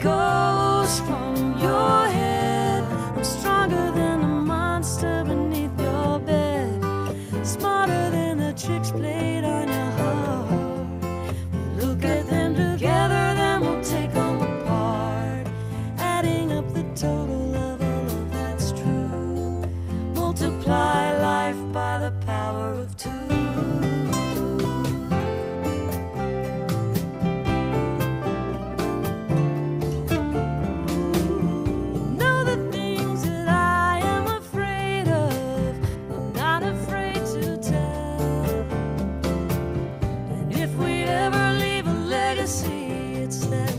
go. see it's there.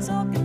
talking.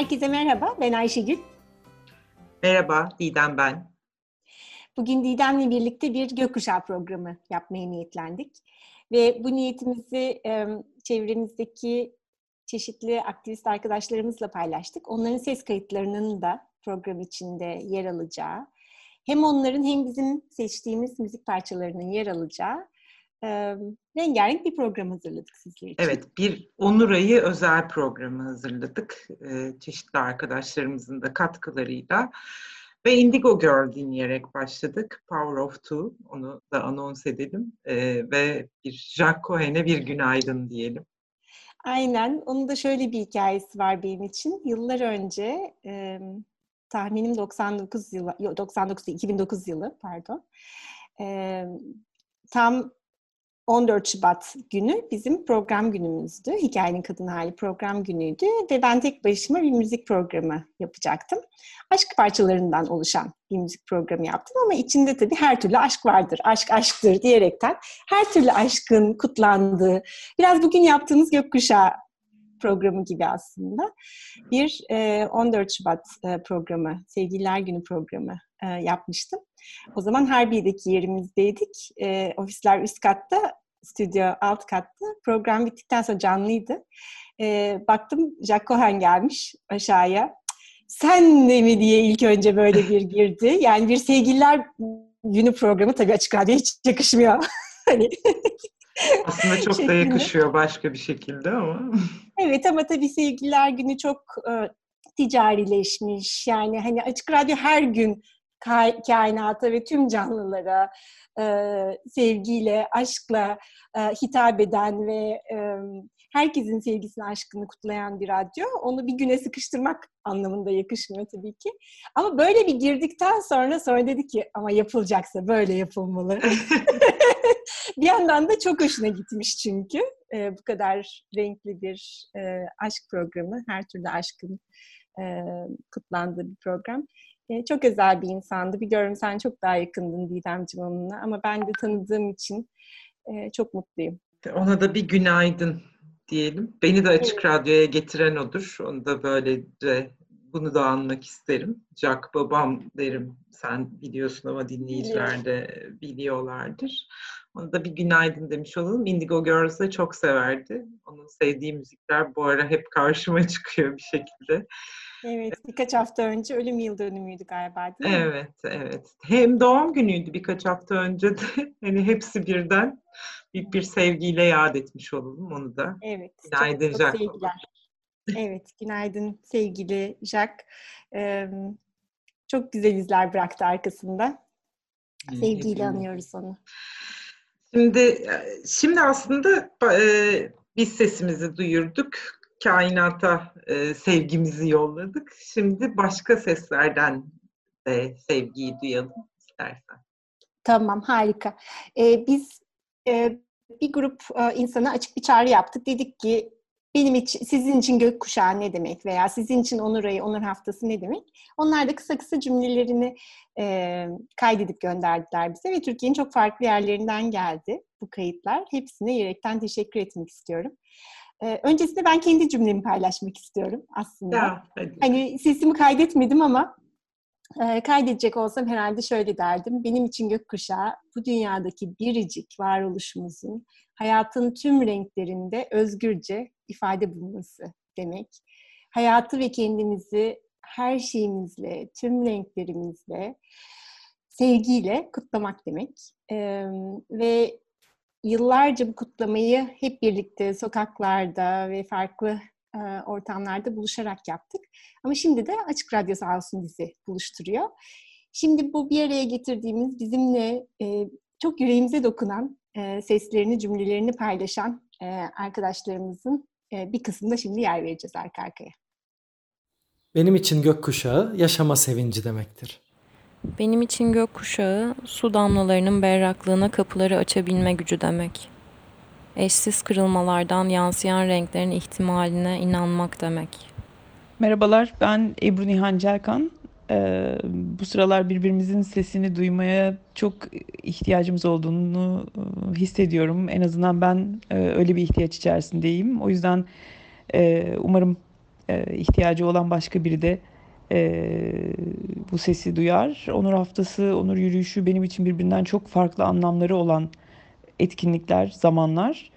Herkese merhaba, ben Ayşegül. Merhaba, Didem ben. Bugün Didem'le birlikte bir gökkuşağı programı yapmaya niyetlendik. Ve bu niyetimizi çevremizdeki çeşitli aktivist arkadaşlarımızla paylaştık. Onların ses kayıtlarının da program içinde yer alacağı, hem onların hem bizim seçtiğimiz müzik parçalarının yer alacağı e, rengarenk bir program hazırladık sizler için. Evet, bir Onur Ayı özel programı hazırladık. Çeşitli arkadaşlarımızın da katkılarıyla. Ve Indigo Girl dinleyerek başladık. Power of Two, onu da anons edelim. Ve bir Jacques Cohen'e bir günaydın diyelim. Aynen, onun da şöyle bir hikayesi var benim için. Yıllar önce, tahminim 99 yılı, 99 2009 yılı pardon. Tam 14 Şubat günü bizim program günümüzdü. Hikayenin Kadın Hali program günüydü ve ben tek başıma bir müzik programı yapacaktım. Aşk parçalarından oluşan bir müzik programı yaptım ama içinde tabii her türlü aşk vardır, aşk aşktır diyerekten her türlü aşkın kutlandığı, biraz bugün yaptığımız gökkuşağı programı gibi aslında bir 14 Şubat programı, Sevgililer Günü programı yapmıştım. O zaman Harbiye'deki yerimizdeydik. ofisler üst katta, stüdyo alt katta. Program bittikten sonra canlıydı. baktım Jack Cohen gelmiş aşağıya. Sen de mi diye ilk önce böyle bir girdi. Yani bir sevgililer günü programı tabii açık radyo hiç yakışmıyor. hani aslında çok da yakışıyor başka bir şekilde ama. Evet ama tabii sevgililer günü çok e, ticarileşmiş. Yani hani açık radyo her gün kainata ve tüm canlılara e, sevgiyle, aşkla e, hitap eden ve e, herkesin sevgisini, aşkını kutlayan bir radyo. Onu bir güne sıkıştırmak anlamında yakışmıyor tabii ki. Ama böyle bir girdikten sonra sonra dedi ki ama yapılacaksa böyle yapılmalı. bir yandan da çok hoşuna gitmiş çünkü. E, bu kadar renkli bir e, aşk programı, her türlü aşkın e, kutlandığı bir program. E, çok özel bir insandı. Biliyorum sen çok daha yakındın Didemciğim onunla ama ben de tanıdığım için e, çok mutluyum. Ona da bir günaydın diyelim. Beni de Açık. Radyo'ya getiren odur. Onu da böylece bunu da anmak isterim. Jack babam derim. Sen biliyorsun ama dinleyiciler de biliyorlardır. Ona da bir günaydın demiş olalım. Indigo Girls'ı çok severdi. Onun sevdiği müzikler bu ara hep karşıma çıkıyor bir şekilde. Evet, birkaç hafta önce ölüm yıl dönümüydü galiba değil mi? Evet, evet. Hem doğum günüydü birkaç hafta önce de. Hani hepsi birden büyük bir sevgiyle yad etmiş olalım onu da. Evet. Günaydın çok, çok sevgiler. evet, günaydın sevgili Jack. Ee, çok güzel izler bıraktı arkasında. Sevgiyle anıyoruz onu. Şimdi şimdi aslında e, biz sesimizi duyurduk. Kainata e, sevgimizi yolladık. Şimdi başka seslerden de sevgiyi duyalım istersen. Tamam, harika. Ee, biz e, bir grup e, insana açık bir çağrı yaptık. Dedik ki benim için, sizin için gökkuşağı ne demek veya sizin için Onur Ayı, Onur Haftası ne demek? Onlar da kısa kısa cümlelerini e, kaydedip gönderdiler bize ve Türkiye'nin çok farklı yerlerinden geldi bu kayıtlar. Hepsine yürekten teşekkür etmek istiyorum. E, öncesinde ben kendi cümlemi paylaşmak istiyorum aslında. Ya, Hani sesimi kaydetmedim ama e, kaydedecek olsam herhalde şöyle derdim. Benim için gökkuşağı bu dünyadaki biricik varoluşumuzun hayatın tüm renklerinde özgürce ifade bulması demek. Hayatı ve kendimizi her şeyimizle, tüm renklerimizle, sevgiyle kutlamak demek. Ee, ve yıllarca bu kutlamayı hep birlikte sokaklarda ve farklı e, ortamlarda buluşarak yaptık. Ama şimdi de Açık Radyo sağ olsun bizi buluşturuyor. Şimdi bu bir araya getirdiğimiz bizimle e, çok yüreğimize dokunan e, seslerini, cümlelerini paylaşan e, arkadaşlarımızın e, bir kısmında şimdi yer vereceğiz arka arkaya. Benim için gökkuşağı yaşama sevinci demektir. Benim için gökkuşağı su damlalarının berraklığına kapıları açabilme gücü demek. Eşsiz kırılmalardan yansıyan renklerin ihtimaline inanmak demek. Merhabalar, ben Ebru Nihan Celkan. Ee, bu sıralar birbirimizin sesini duymaya çok ihtiyacımız olduğunu e, hissediyorum. En azından ben e, öyle bir ihtiyaç içerisindeyim. O yüzden e, umarım e, ihtiyacı olan başka biri de e, bu sesi duyar. Onur Haftası, Onur Yürüyüşü benim için birbirinden çok farklı anlamları olan etkinlikler, zamanlar.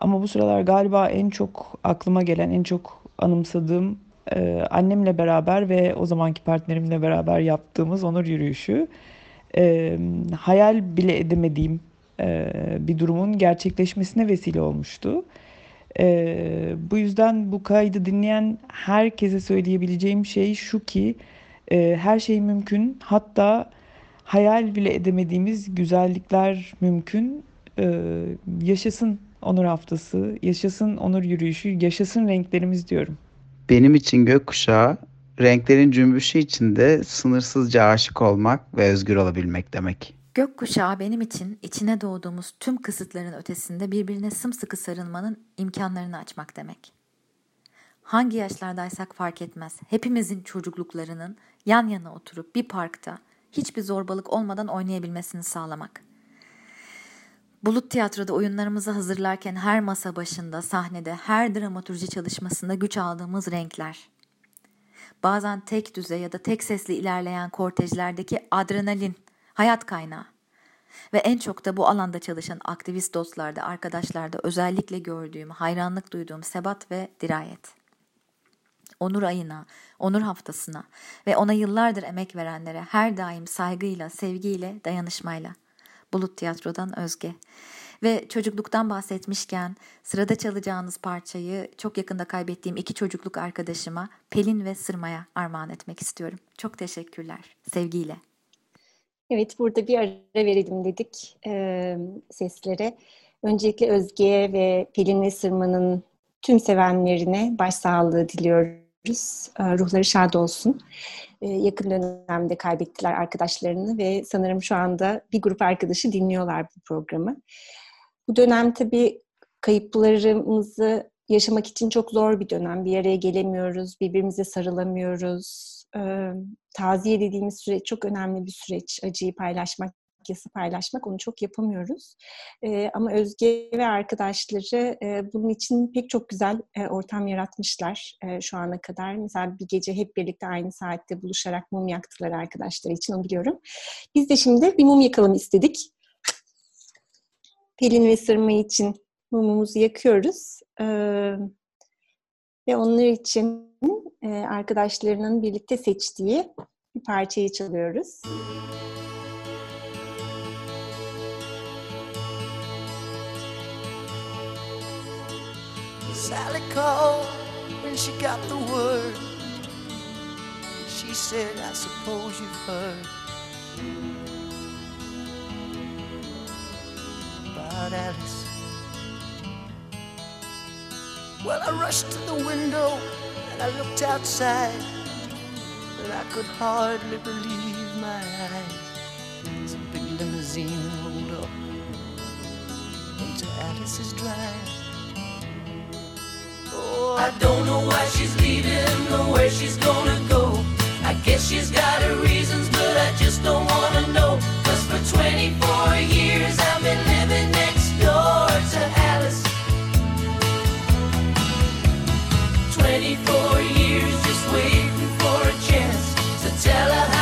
Ama bu sıralar galiba en çok aklıma gelen, en çok anımsadığım e, annemle beraber ve o zamanki partnerimle beraber yaptığımız onur yürüyüşü e, hayal bile edemediğim e, bir durumun gerçekleşmesine vesile olmuştu. E, bu yüzden bu kaydı dinleyen herkese söyleyebileceğim şey şu ki e, her şey mümkün. Hatta hayal bile edemediğimiz güzellikler mümkün. E, yaşasın Onur Haftası, yaşasın Onur Yürüyüşü, yaşasın renklerimiz diyorum. Benim için gökkuşağı renklerin cümbüşü içinde sınırsızca aşık olmak ve özgür olabilmek demek. Gökkuşağı benim için içine doğduğumuz tüm kısıtların ötesinde birbirine sımsıkı sarılmanın imkanlarını açmak demek. Hangi yaşlardaysak fark etmez. Hepimizin çocukluklarının yan yana oturup bir parkta hiçbir zorbalık olmadan oynayabilmesini sağlamak. Bulut tiyatroda oyunlarımızı hazırlarken her masa başında, sahnede, her dramaturji çalışmasında güç aldığımız renkler. Bazen tek düze ya da tek sesli ilerleyen kortejlerdeki adrenalin, hayat kaynağı. Ve en çok da bu alanda çalışan aktivist dostlarda, arkadaşlarda özellikle gördüğüm, hayranlık duyduğum sebat ve dirayet. Onur ayına, onur haftasına ve ona yıllardır emek verenlere her daim saygıyla, sevgiyle, dayanışmayla. Bulut Tiyatro'dan Özge. Ve çocukluktan bahsetmişken sırada çalacağınız parçayı çok yakında kaybettiğim iki çocukluk arkadaşıma Pelin ve Sırma'ya armağan etmek istiyorum. Çok teşekkürler. Sevgiyle. Evet, burada bir ara verelim dedik e, seslere. Öncelikle Özge'ye ve Pelin ve Sırma'nın tüm sevenlerine başsağlığı diliyoruz. E, ruhları şad olsun. E, yakın dönemde kaybettiler arkadaşlarını ve sanırım şu anda bir grup arkadaşı dinliyorlar bu programı. Bu dönem tabii kayıplarımızı yaşamak için çok zor bir dönem. Bir araya gelemiyoruz, birbirimize sarılamıyoruz. E, taziye dediğimiz süreç çok önemli bir süreç. Acıyı paylaşmak, yası paylaşmak onu çok yapamıyoruz. Ama Özge ve arkadaşları bunun için pek çok güzel ortam yaratmışlar şu ana kadar. Mesela bir gece hep birlikte aynı saatte buluşarak mum yaktılar arkadaşlar için onu biliyorum. Biz de şimdi bir mum yakalım istedik. Pelin ve Sırma için mumumuzu yakıyoruz. Ve onlar için e, arkadaşlarının birlikte seçtiği bir parçayı çalıyoruz. Sally called when she got the word. She said, I suppose you've heard about Alice. Well, I rushed to the window I looked outside, but I could hardly believe my eyes. A big limousine rolled up into Alice's drive. Oh, I don't know why she's leaving or where she's gonna go. I guess she's got her reasons, but I just don't wanna know. Cause for 24 years I've been living next door to tell her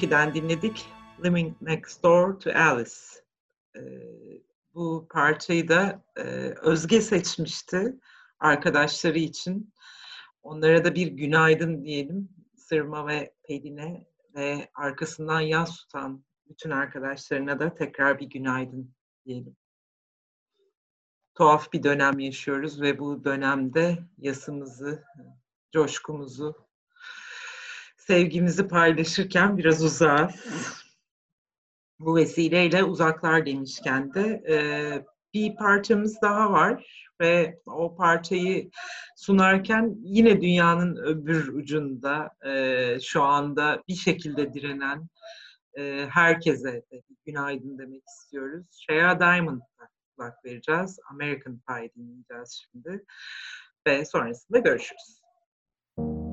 Smokey'den dinledik. Living Next Door to Alice. Ee, bu parçayı da e, Özge seçmişti arkadaşları için. Onlara da bir günaydın diyelim. Sırma ve Pelin'e ve arkasından yaz tutan bütün arkadaşlarına da tekrar bir günaydın diyelim. Tuhaf bir dönem yaşıyoruz ve bu dönemde yasımızı, coşkumuzu, sevgimizi paylaşırken biraz uzağız. Bu vesileyle uzaklar demişken de e, bir parçamız daha var ve o parçayı sunarken yine dünyanın öbür ucunda e, şu anda bir şekilde direnen e, herkese de günaydın demek istiyoruz. Shreya Diamond'a kulak vereceğiz. American Pie dinleyeceğiz şimdi ve sonrasında görüşürüz. I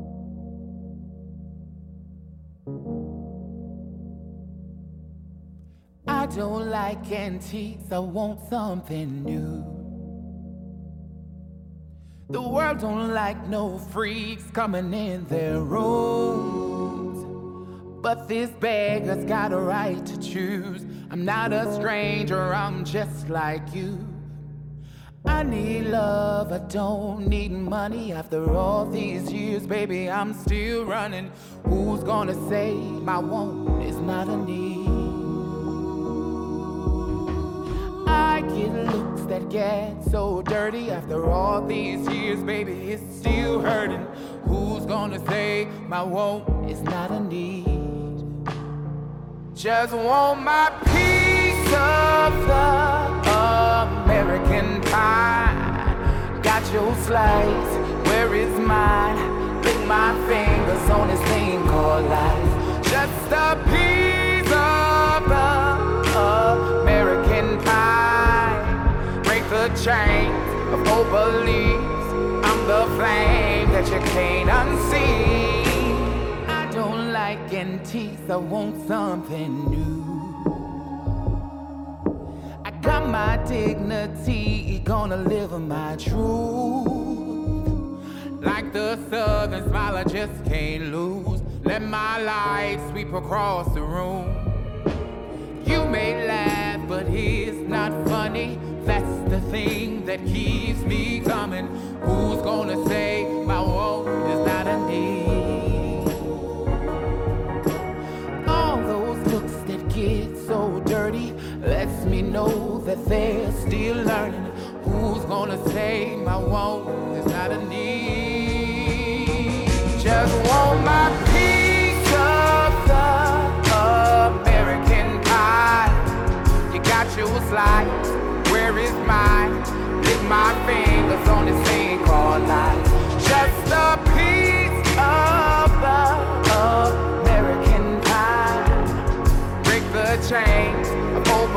don't like antiques, I want something new. The world don't like no freaks coming in their rooms. But this beggar's got a right to choose. I'm not a stranger, I'm just like you. I need love, I don't need money. After all these years, baby, I'm still running. Who's gonna say my want is not a need? Get looks that get so dirty after all these years, baby, it's still hurting. Who's gonna say my want is not a need? Just want my piece of the American pie. Got your slice, where is mine? Lick my fingers on this thing called life. Just a piece chains of old beliefs. I'm the flame that you can't unsee. I don't like antiques, I want something new. I got my dignity, gonna live my truth. Like the southern smile, I just can't lose. Let my light sweep across the room. You may laugh, but it's not funny. That's the thing that keeps me coming. Who's gonna say my want is not a need? All those looks that get so dirty lets me know that they're still learning. Who's gonna say my want is not a need? Just want my piece of the American pie. You got your slice, where is mine? Lick my fingers on this thing called life. Just a piece of the American pie. Break the chains of old.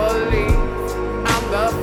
I'm the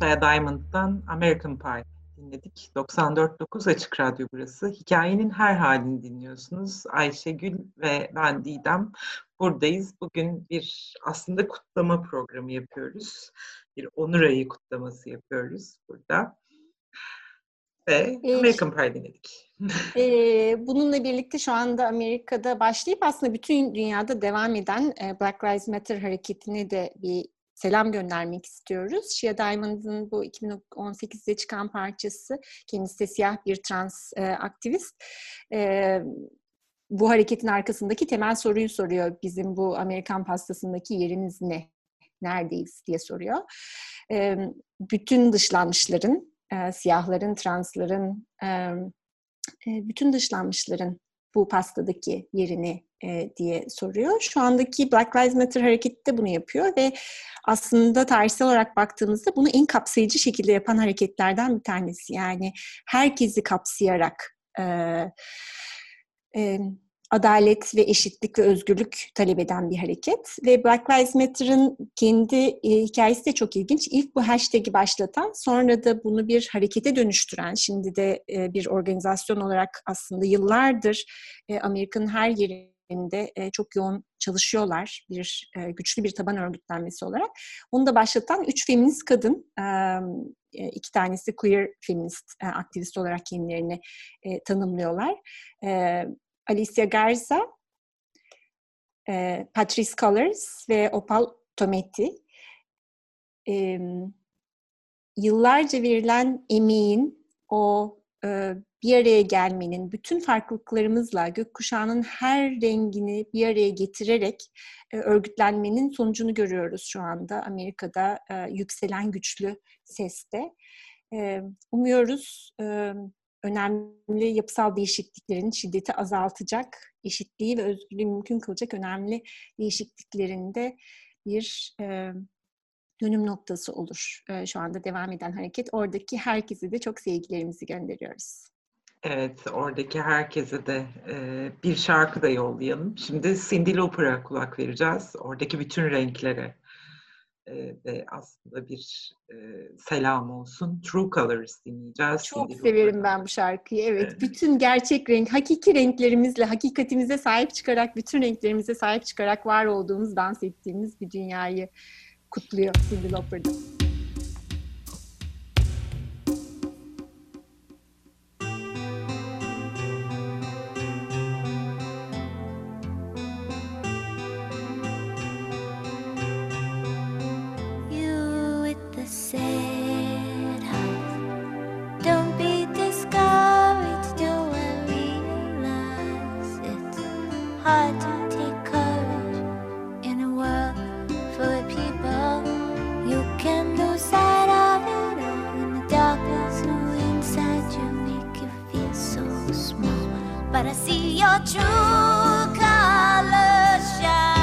Shreya Diamond'dan American Pie dinledik. 94.9 Açık Radyo burası. Hikayenin her halini dinliyorsunuz. Ayşegül ve ben Didem buradayız. Bugün bir aslında kutlama programı yapıyoruz. Bir Onur Ayı kutlaması yapıyoruz burada. Ve Ee, American Pie dinledik. Ee, bununla birlikte şu anda Amerika'da başlayıp aslında bütün dünyada devam eden e, Black Lives Matter hareketine de bir selam göndermek istiyoruz. Shia Diamond'ın bu 2018'de çıkan parçası, kendisi de siyah bir trans e, aktivist. E, bu hareketin arkasındaki temel soruyu soruyor. Bizim bu Amerikan pastasındaki yerimiz ne? Neredeyiz diye soruyor. E, bütün dışlanmışların, e, siyahların, transların, e, e, bütün dışlanmışların bu pastadaki yerini e, diye soruyor. Şu andaki Black Lives Matter hareketi de bunu yapıyor ve aslında tarihsel olarak baktığımızda bunu en kapsayıcı şekilde yapan hareketlerden bir tanesi. Yani herkesi kapsayarak e, e, adalet ve eşitlik ve özgürlük talep eden bir hareket. Ve Black Lives Matter'ın kendi e, hikayesi de çok ilginç. İlk bu hashtag'i başlatan, sonra da bunu bir harekete dönüştüren, şimdi de e, bir organizasyon olarak aslında yıllardır e, Amerika'nın her yerinde e, çok yoğun çalışıyorlar. Bir e, güçlü bir taban örgütlenmesi olarak. Onu da başlatan üç feminist kadın, e, iki tanesi queer feminist aktivist olarak kendilerini tanımlıyorlar. Alicia Garza, e, Patrice Colors ve Opal Tometi. E, yıllarca verilen emeğin, o e, bir araya gelmenin, bütün farklılıklarımızla gökkuşağının her rengini bir araya getirerek e, örgütlenmenin sonucunu görüyoruz şu anda Amerika'da e, yükselen güçlü seste. E, umuyoruz e, önemli yapısal değişikliklerin şiddeti azaltacak, eşitliği ve özgürlüğü mümkün kılacak önemli değişikliklerinde bir e, dönüm noktası olur. E, şu anda devam eden hareket. Oradaki herkese de çok sevgilerimizi gönderiyoruz. Evet, oradaki herkese de e, bir şarkı da yollayalım. Şimdi Cyndi Lauper'a kulak vereceğiz. Oradaki bütün renklere e, de aslında bir e, selam olsun. True Colors dinleyeceğiz. Çok severim Lauper'dan. ben bu şarkıyı. Evet, Evet. bütün gerçek renk, hakiki renklerimizle, hakikatimize sahip çıkarak, bütün renklerimize sahip çıkarak var olduğumuz, dans ettiğimiz bir dünyayı kutluyor Cyndi Lauper'da. But I see your true colors shining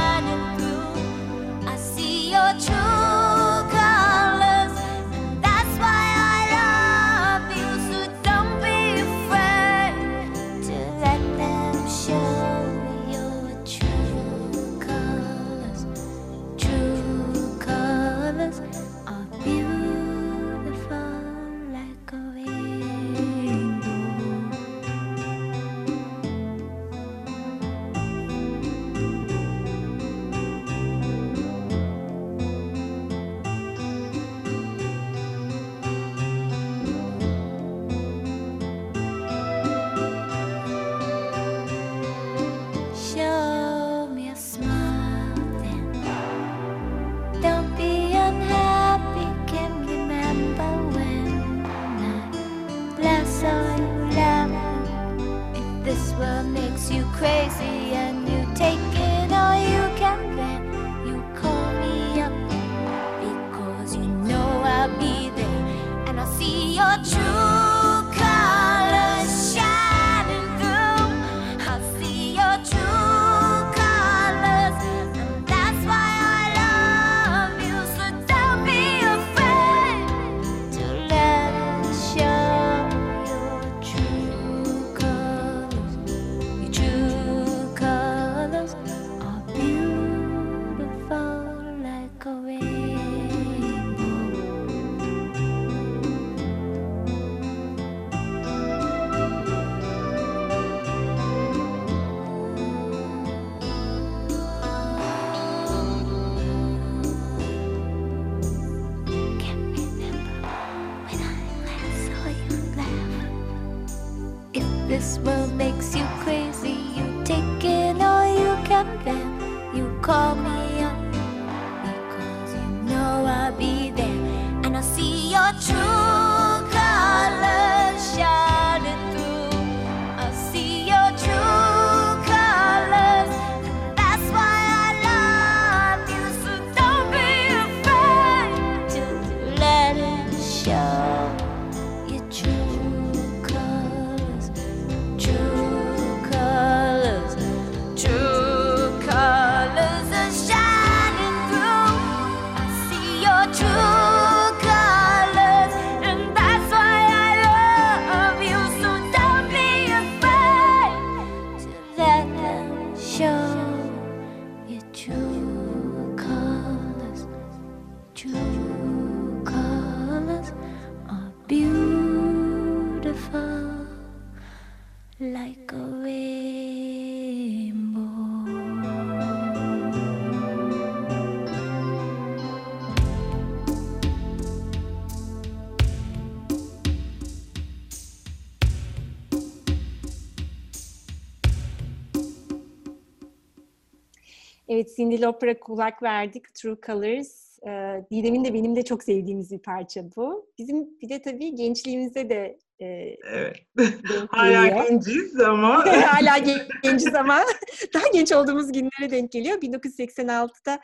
Cyndi Lauper'a kulak verdik. True Colors. Ee, Didem'in de benim de çok sevdiğimiz bir parça bu. Bizim bir de tabii gençliğimizde de e, Evet. Hala genciz ama Hala gen- genciz ama daha genç olduğumuz günlere denk geliyor. 1986'da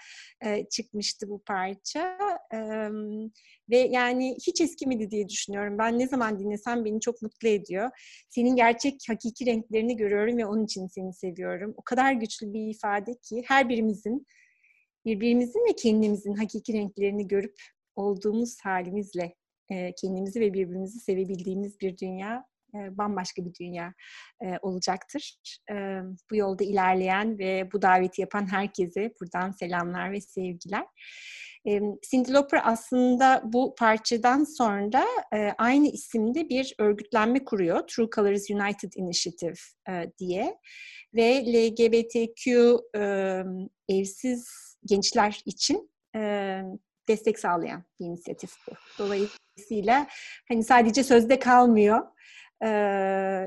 e, çıkmıştı bu parça. E, ve yani hiç eskimedi diye düşünüyorum. Ben ne zaman dinlesem beni çok mutlu ediyor. Senin gerçek hakiki renklerini görüyorum ve onun için seni seviyorum. O kadar güçlü bir ifade ki her birimizin birbirimizin ve kendimizin hakiki renklerini görüp olduğumuz halimizle kendimizi ve birbirimizi sevebildiğimiz bir dünya bambaşka bir dünya olacaktır. Bu yolda ilerleyen ve bu daveti yapan herkese buradan selamlar ve sevgiler. Cyndi Lauper aslında bu parçadan sonra aynı isimde bir örgütlenme kuruyor. True Colors United Initiative diye ve LGBTQ evsiz gençler için destek sağlayan bir inisiyatif bu. Dolayısıyla hani sadece sözde kalmıyor. E,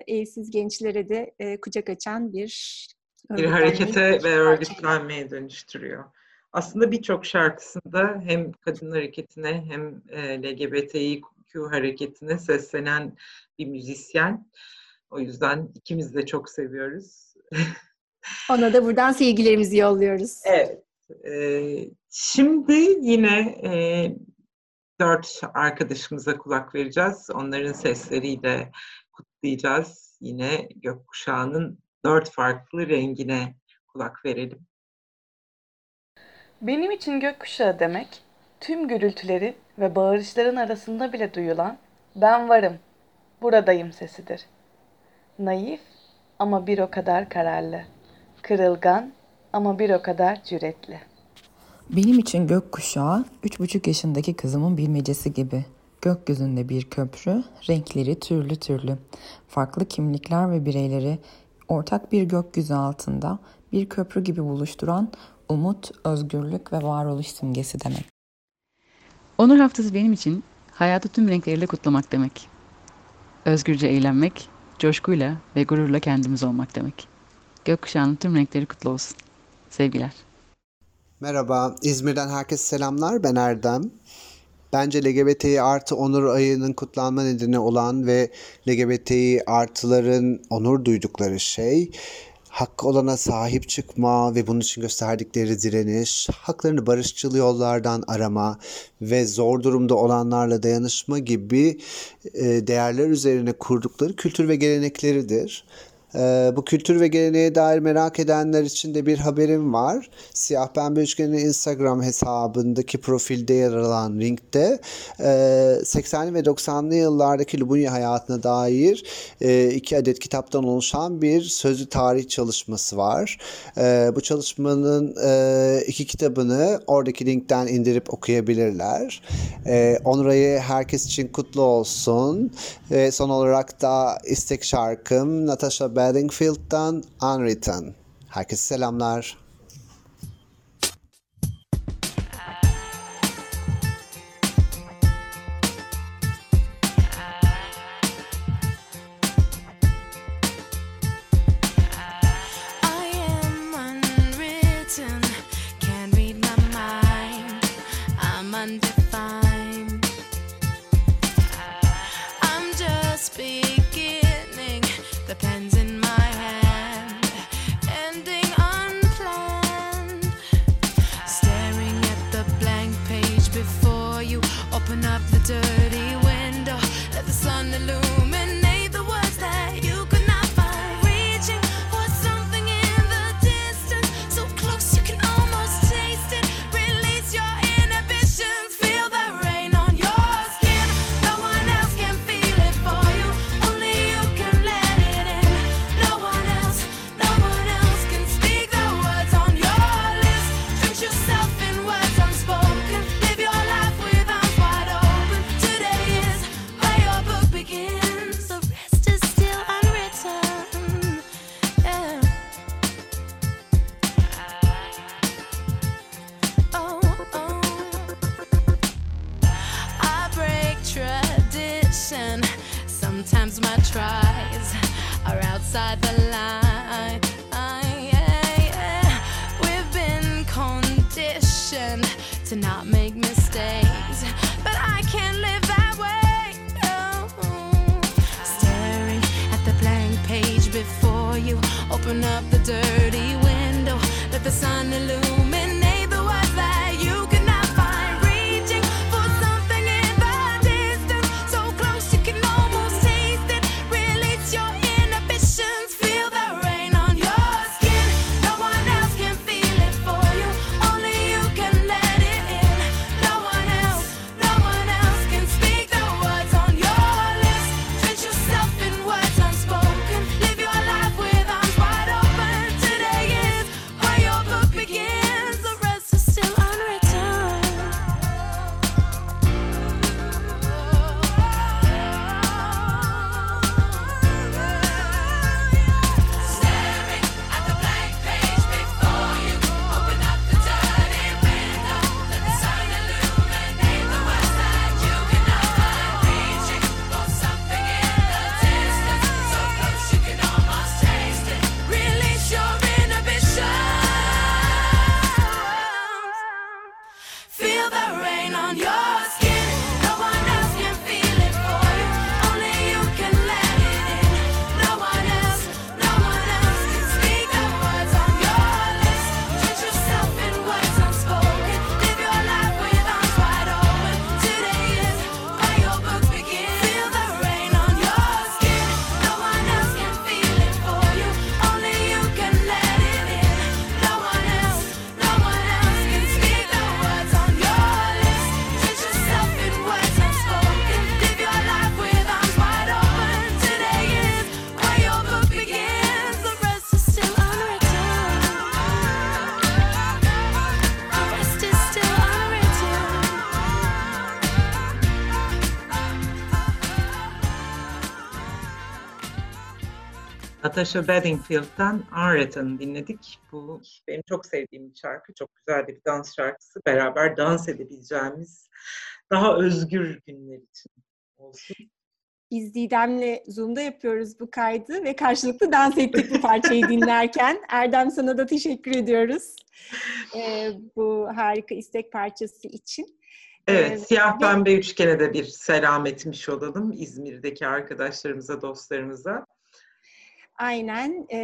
evsiz gençlere de e, kucak açan bir bir harekete ve örgütlenmeye dönüştürüyor. Aslında birçok şarkısında hem kadın hareketine hem LGBTİQ hareketine seslenen bir müzisyen. O yüzden ikimiz de çok seviyoruz. Ona da buradan sevgilerimizi yolluyoruz. Evet. E, şimdi yine e, dört arkadaşımıza kulak vereceğiz. Onların sesleriyle kutlayacağız. Yine gökkuşağının dört farklı rengine kulak verelim. Benim için gökkuşağı demek, tüm gürültülerin ve bağırışların arasında bile duyulan ben varım, buradayım sesidir. Naif ama bir o kadar kararlı, kırılgan ama bir o kadar cüretli. Benim için gökkuşağı üç buçuk yaşındaki kızımın bilmecesi gibi. Gökyüzünde bir köprü, renkleri türlü türlü. Farklı kimlikler ve bireyleri ortak bir gökyüzü altında bir köprü gibi buluşturan umut, özgürlük ve varoluş simgesi demek. Onur Haftası benim için hayatı tüm renkleriyle kutlamak demek. Özgürce eğlenmek, coşkuyla ve gururla kendimiz olmak demek. Gökkuşağının tüm renkleri kutlu olsun. Sevgiler. Merhaba, İzmir'den herkese selamlar. Ben Erdem. Bence LGBTİ artı onur ayının kutlanma nedeni olan ve LGBTİ artıların onur duydukları şey hakkı olana sahip çıkma ve bunun için gösterdikleri direniş, haklarını barışçıl yollardan arama ve zor durumda olanlarla dayanışma gibi e, değerler üzerine kurdukları kültür ve gelenekleridir. Ee, bu kültür ve geleneğe dair merak edenler için de bir haberim var. Siyah Pembe Üçgen'in Instagram hesabındaki profilde yer alan linkte e, 80'li ve 90'lı yıllardaki Lubunya hayatına dair e, iki adet kitaptan oluşan bir sözlü tarih çalışması var. E, bu çalışmanın e, iki kitabını oradaki linkten indirip okuyabilirler. E, herkes için kutlu olsun. Ve son olarak da istek şarkım Natasha Bedingfield'dan Unwritten. Herkese selamlar. open up the dirt. Natasha Bedingfield'den Unwritten'ı dinledik. Bu benim çok sevdiğim bir şarkı. Çok güzel bir dans şarkısı. Beraber dans edebileceğimiz daha özgür günler için olsun. Biz Didem'le Zoom'da yapıyoruz bu kaydı ve karşılıklı dans ettik bu parçayı dinlerken. Erdem sana da teşekkür ediyoruz ee, bu harika istek parçası için. Evet, evet, siyah pembe üçgene de bir selam etmiş olalım İzmir'deki arkadaşlarımıza, dostlarımıza. Aynen e,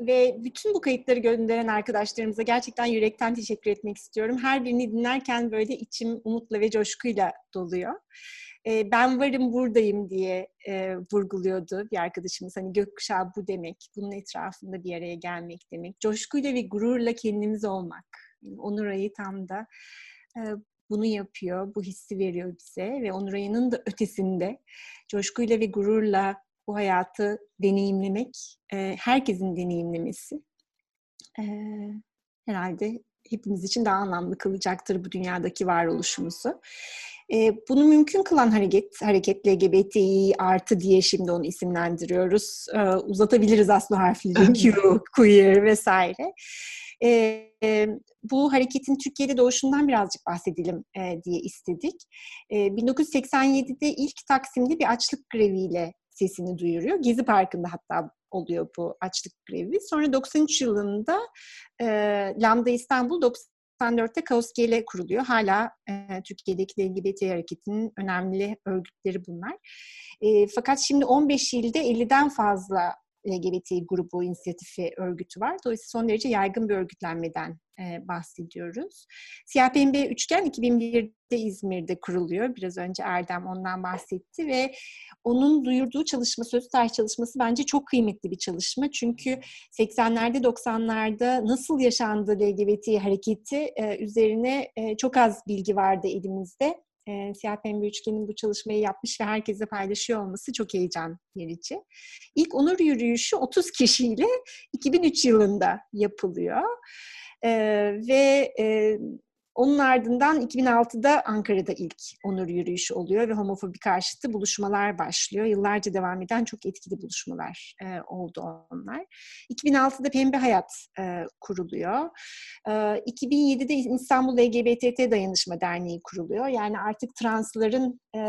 ve bütün bu kayıtları gönderen arkadaşlarımıza gerçekten yürekten teşekkür etmek istiyorum. Her birini dinlerken böyle içim umutla ve coşkuyla doluyor. E, ben varım buradayım diye e, vurguluyordu bir arkadaşımız. Hani gökkuşağı bu demek, bunun etrafında bir araya gelmek demek. Coşkuyla ve gururla kendimiz olmak. Yani Onur Ayı tam da e, bunu yapıyor, bu hissi veriyor bize ve Onuray'ın da ötesinde coşkuyla ve gururla bu hayatı deneyimlemek, e, herkesin deneyimlemesi e, herhalde hepimiz için daha anlamlı kılacaktır bu dünyadaki varoluşumuzu. E, bunu mümkün kılan hareket, hareket LGBTİ artı diye şimdi onu isimlendiriyoruz. E, uzatabiliriz aslında harfleri, Q, queer vesaire. E, e, bu hareketin Türkiye'de doğuşundan birazcık bahsedelim e, diye istedik. E, 1987'de ilk Taksim'de bir açlık greviyle sesini duyuruyor. Gezi Parkı'nda hatta oluyor bu açlık grevi. Sonra 93 yılında e, Lambda İstanbul 94'te Kaos Kaoskele kuruluyor. Hala e, Türkiye'deki LGBT hareketinin önemli örgütleri bunlar. E, fakat şimdi 15 ilde 50'den fazla LGBT grubu, inisiyatifi, örgütü var. Dolayısıyla son derece yaygın bir örgütlenmeden bahsediyoruz. Siyah Üçgen 2001'de İzmir'de kuruluyor. Biraz önce Erdem ondan bahsetti ve onun duyurduğu çalışma, söz tarih çalışması bence çok kıymetli bir çalışma. Çünkü 80'lerde 90'larda nasıl yaşandı LGBT hareketi üzerine çok az bilgi vardı elimizde e, Üçgen'in bu çalışmayı yapmış ve herkese paylaşıyor olması çok heyecan verici. İlk onur yürüyüşü 30 kişiyle 2003 yılında yapılıyor. E, ve e, onun ardından 2006'da Ankara'da ilk onur yürüyüşü oluyor ve homofobi karşıtı buluşmalar başlıyor. Yıllarca devam eden çok etkili buluşmalar e, oldu onlar. 2006'da Pembe Hayat e, kuruluyor. E, 2007'de İstanbul LGBT Dayanışma Derneği kuruluyor. Yani artık transların e,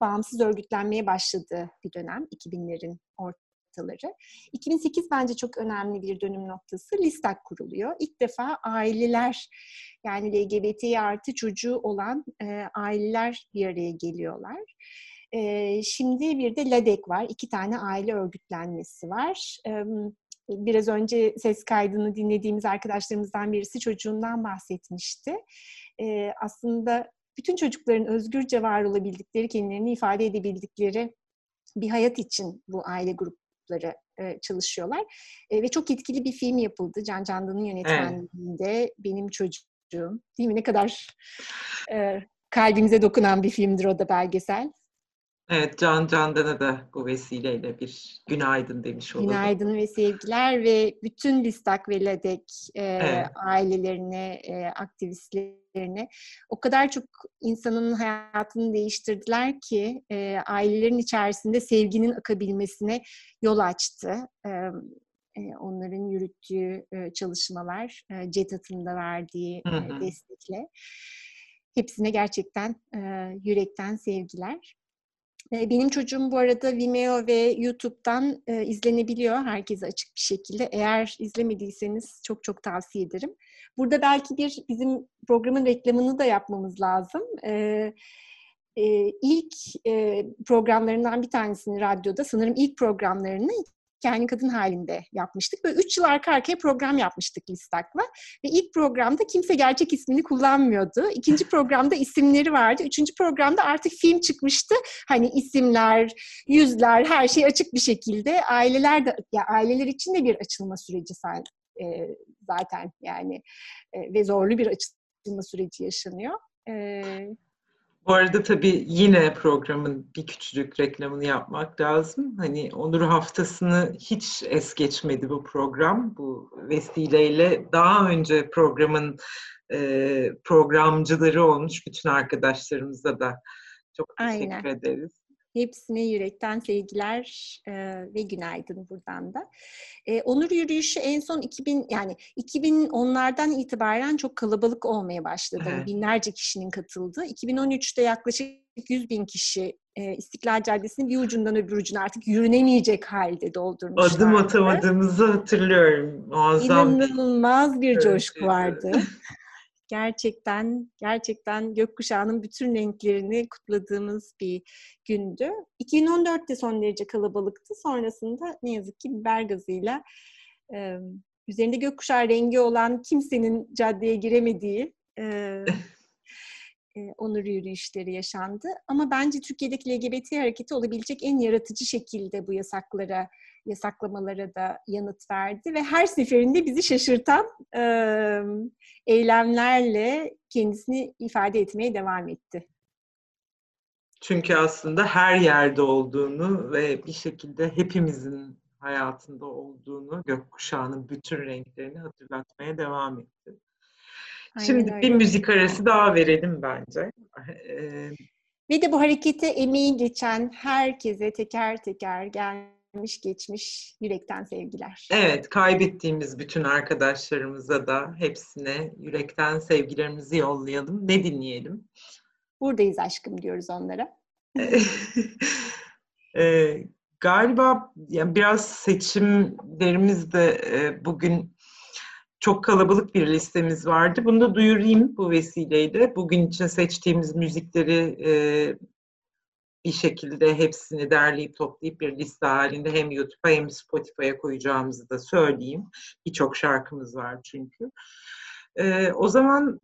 bağımsız örgütlenmeye başladığı bir dönem 2000'lerin ortasında noktaları. 2008 bence çok önemli bir dönüm noktası. Listak kuruluyor. İlk defa aileler yani LGBT artı çocuğu olan e, aileler bir araya geliyorlar. E, şimdi bir de LADEK var. İki tane aile örgütlenmesi var. E, biraz önce ses kaydını dinlediğimiz arkadaşlarımızdan birisi çocuğundan bahsetmişti. E, aslında bütün çocukların özgürce var olabildikleri, kendilerini ifade edebildikleri bir hayat için bu aile grup grupları e, çalışıyorlar. E, ve çok etkili bir film yapıldı. Can Candan'ın yönetmenliğinde. Evet. Benim çocuğum. Değil mi? Ne kadar e, kalbimize dokunan bir filmdir o da belgesel. Evet, Can Candan'a da bu vesileyle bir günaydın demiş olalım. Günaydın ve sevgiler ve bütün Listak ve Ledek e, evet. ailelerine, e, aktivistlerine o kadar çok insanın hayatını değiştirdiler ki e, ailelerin içerisinde sevginin akabilmesine yol açtı. E, onların yürüttüğü e, çalışmalar, e, CETAT'ın da verdiği e, destekle. Hepsine gerçekten e, yürekten sevgiler. Benim çocuğum bu arada Vimeo ve YouTube'dan e, izlenebiliyor herkese açık bir şekilde. Eğer izlemediyseniz çok çok tavsiye ederim. Burada belki bir bizim programın reklamını da yapmamız lazım. E, e, ilk e, programlarından bir tanesini radyoda, sanırım ilk programlarını kendi kadın halinde yapmıştık. Böyle üç yıl arka arkaya program yapmıştık Listak'la. Ve ilk programda kimse gerçek ismini kullanmıyordu. İkinci programda isimleri vardı. Üçüncü programda artık film çıkmıştı. Hani isimler, yüzler, her şey açık bir şekilde. Aileler de, ya aileler için de bir açılma süreci e, zaten yani e, ve zorlu bir açılma süreci yaşanıyor. E, bu arada tabii yine programın bir küçücük reklamını yapmak lazım. Hani Onur Haftası'nı hiç es geçmedi bu program. Bu vesileyle daha önce programın e, programcıları olmuş bütün arkadaşlarımıza da çok teşekkür Aynen. ederiz. Hepsine yürekten sevgiler e, ve günaydın buradan da. E, onur yürüyüşü en son 2000 yani 2010'lardan itibaren çok kalabalık olmaya başladı. Evet. Binlerce kişinin katıldığı. 2013'te yaklaşık 100 bin kişi e, İstiklal Caddesi'nin bir ucundan öbür ucuna artık yürünemeyecek halde doldurmuşlar. Adım atamadığımızı hatırlıyorum. Muazzam İnanılmaz bir coşku vardı. gerçekten gerçekten gökkuşağının bütün renklerini kutladığımız bir gündü. 2014'te son derece kalabalıktı. Sonrasında ne yazık ki biber gazıyla e, üzerinde gökkuşağı rengi olan kimsenin caddeye giremediği e, onur yürüyüşleri yaşandı. Ama bence Türkiye'deki LGBT hareketi olabilecek en yaratıcı şekilde bu yasaklara yasaklamalara da yanıt verdi ve her seferinde bizi şaşırtan e, eylemlerle kendisini ifade etmeye devam etti. Çünkü aslında her yerde olduğunu ve bir şekilde hepimizin hayatında olduğunu, gökkuşağının bütün renklerini hatırlatmaya devam etti. Aynen Şimdi öyle. bir müzik arası daha verelim bence. Ee, ve de bu harekete emeği geçen herkese teker teker gel gelmiş geçmiş yürekten sevgiler. Evet, kaybettiğimiz bütün arkadaşlarımıza da hepsine yürekten sevgilerimizi yollayalım. Ne dinleyelim? Buradayız aşkım diyoruz onlara. e, galiba yani biraz seçimlerimiz de e, bugün çok kalabalık bir listemiz vardı. Bunu da duyurayım bu vesileyle. Bugün için seçtiğimiz müzikleri e, bir şekilde hepsini derleyip toplayıp bir liste halinde hem YouTube'a hem Spotify'a koyacağımızı da söyleyeyim. Birçok şarkımız var çünkü. Ee, o zaman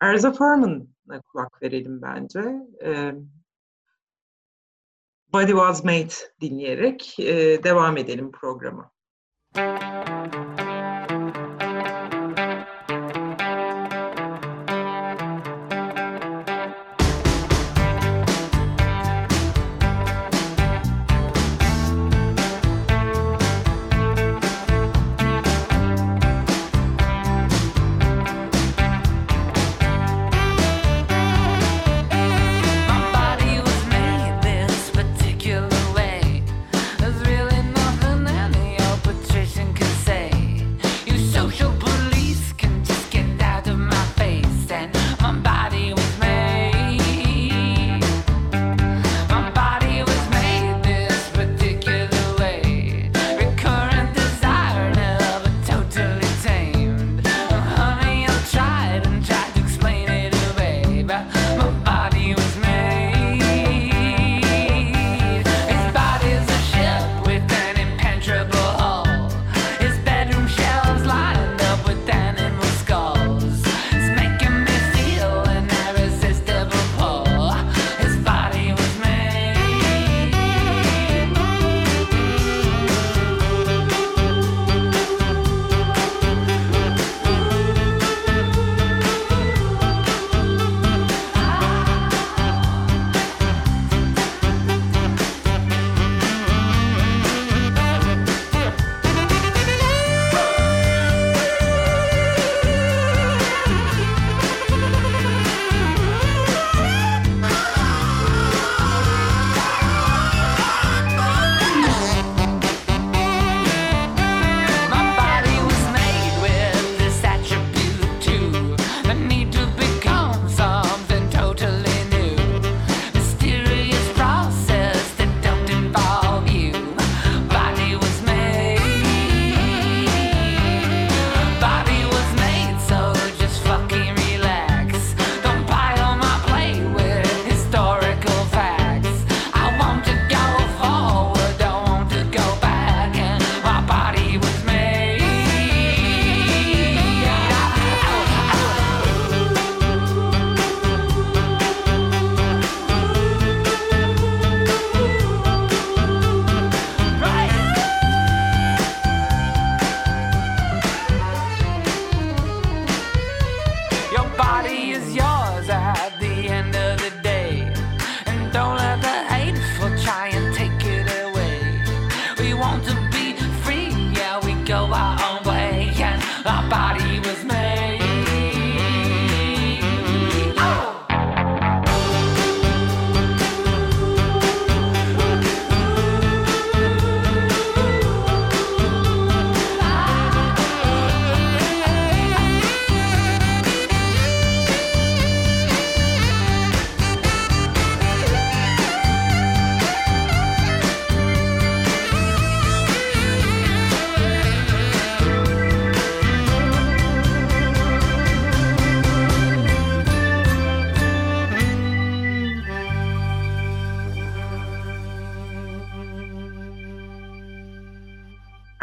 Erza Furman'a kulak verelim bence. Ee, Body Was Made dinleyerek e, devam edelim programa. Müzik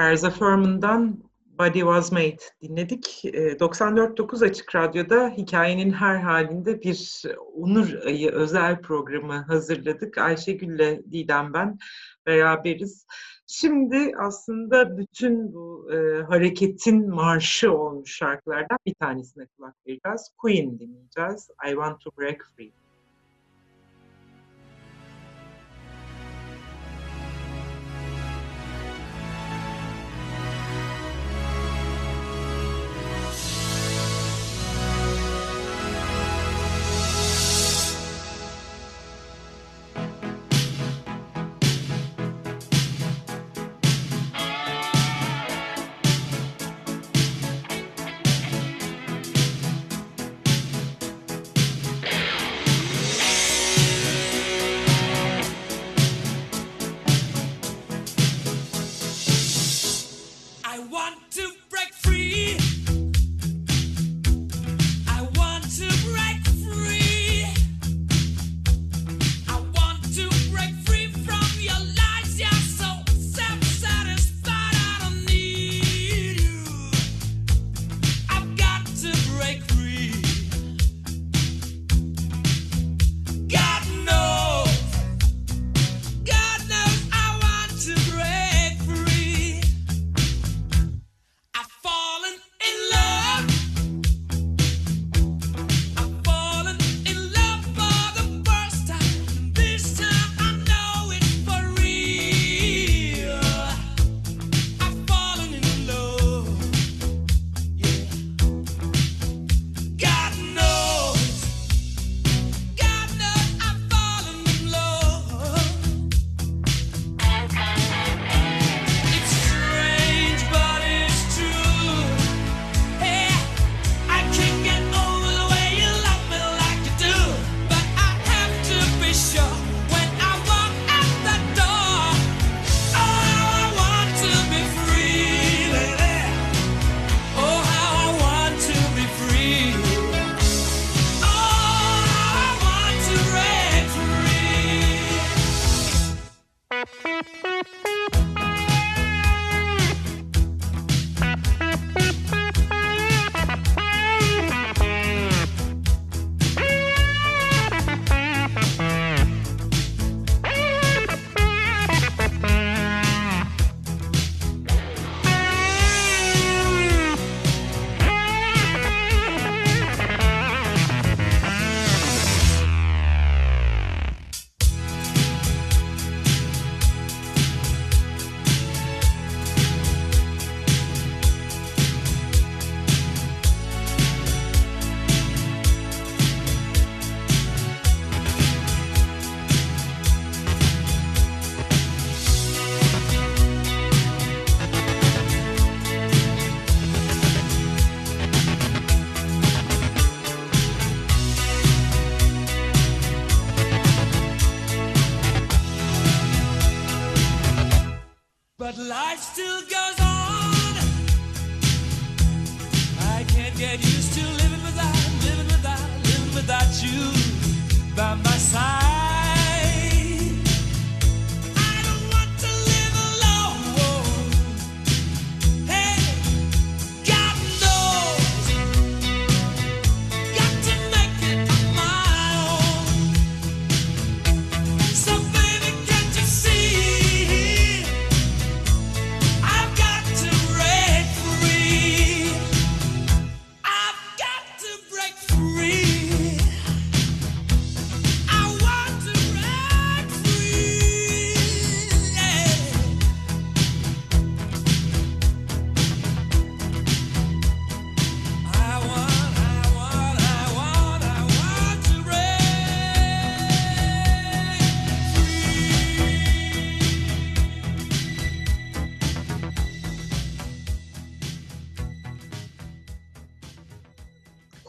Erza Furman'dan Body Was Made dinledik. Ee, 94.9 Açık Radyo'da hikayenin her halinde bir Onur Ayı özel programı hazırladık. Ayşegül'le Didem ben beraberiz. Şimdi aslında bütün bu e, hareketin marşı olmuş şarkılardan bir tanesine kulak vereceğiz. Queen dinleyeceğiz. I Want To Break Free.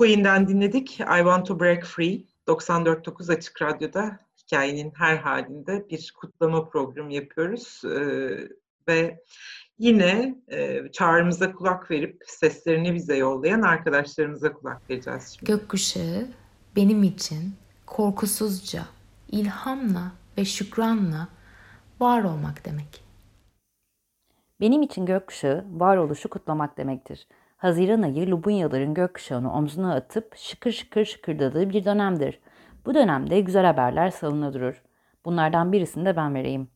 Queen'den dinledik. I Want to Break Free. 94.9 Açık Radyo'da hikayenin her halinde bir kutlama programı yapıyoruz. Ee, ve yine e, çağrımıza kulak verip seslerini bize yollayan arkadaşlarımıza kulak vereceğiz şimdi. Gökkuşağı benim için korkusuzca, ilhamla ve şükranla var olmak demek. Benim için gökkuşağı varoluşu kutlamak demektir. Haziran ayı Lubunyaların gökkuşağını omzuna atıp şıkır şıkır şıkırdadığı bir dönemdir. Bu dönemde güzel haberler salına durur. Bunlardan birisini de ben vereyim.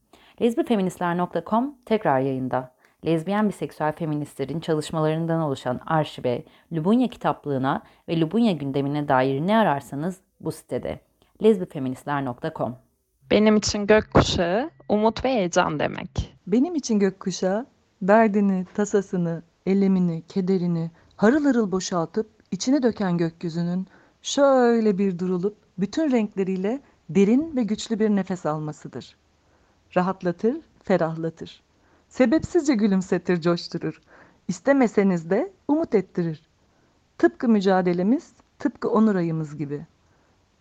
Lezbifeministler.com tekrar yayında. Lezbiyen biseksüel feministlerin çalışmalarından oluşan arşive, Lubunya kitaplığına ve Lubunya gündemine dair ne ararsanız bu sitede. lezbifeministler.com Benim için gökkuşağı umut ve heyecan demek. Benim için gökkuşağı derdini, tasasını, elemini, kederini harıl harıl boşaltıp içine döken gökyüzünün şöyle bir durulup bütün renkleriyle derin ve güçlü bir nefes almasıdır. Rahatlatır, ferahlatır. Sebepsizce gülümsetir, coşturur. İstemeseniz de umut ettirir. Tıpkı mücadelemiz, tıpkı onur ayımız gibi.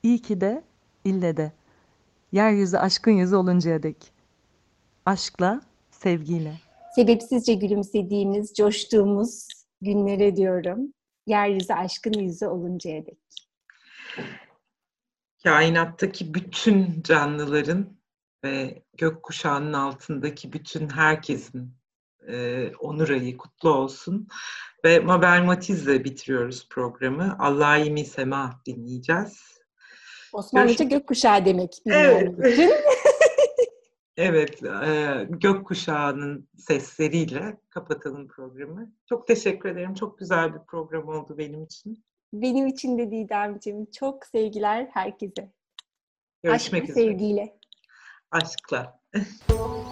İyi ki de, ille de. Yeryüzü aşkın yüzü oluncaya dek. Aşkla, sevgiyle. Sebepsizce gülümsediğimiz, coştuğumuz günlere diyorum. Yeryüzü aşkın yüzü oluncaya dek. Kainattaki bütün canlıların ve gökkuşağının altındaki bütün herkesin e, onur ayı kutlu olsun. Ve Mabel Matiz'le bitiriyoruz programı. Allah'ı sema dinleyeceğiz. Osmanlıca Görüş- gökkuşağı demek. Evet. Evet, e, gökkuşağının sesleriyle kapatalım programı. Çok teşekkür ederim. Çok güzel bir program oldu benim için. Benim için de Didemciğim. Çok sevgiler herkese. Görüşmek Aşk ve üzere. sevgiyle. Aşkla.